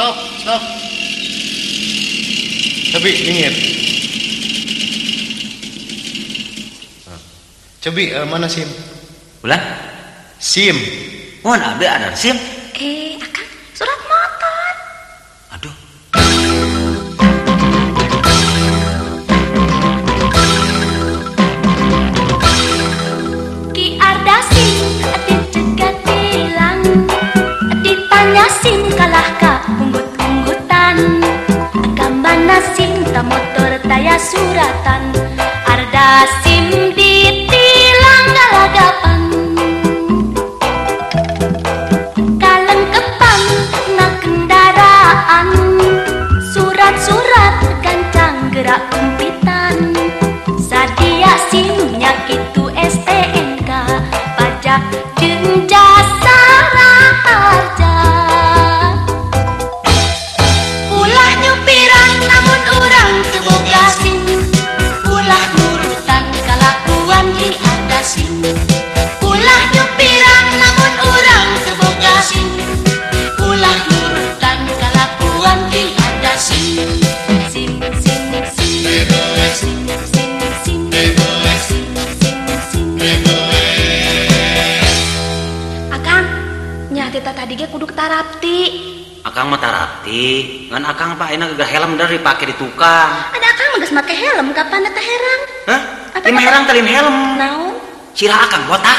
Stop, stop. Cebi, minggir. Cebi, uh, mana SIM? Bulan? SIM. Mohon ada ada SIM. Eh, akan surat motor. Aduh. Ki Ardasin dicegat bilang Ditanya sim kalah ka unggut-unggutan suratan Ardasim ditilang galagapan Kalengkepan na kendaraan. Surat-surat gancang gerak kumpitan. Sadia simnya itu STNK Pajak jeung jasa Ulah nyupiran namun orang teboga di ada sim Ulah nyupiran namun orang teboga sim Ulah nurutan kalakuan di ada sim Sim sim sim Sim sim sim Sim sim sim Akang, nya tita tadi ge kudu ketarapti Akang mah tarapti. Ngan akang pak enak gak helm dari pake di tukang. Ada akang mah make helm kapan eta herang Hah? Apa herang telim helm. Naon? Sirah akang. Botak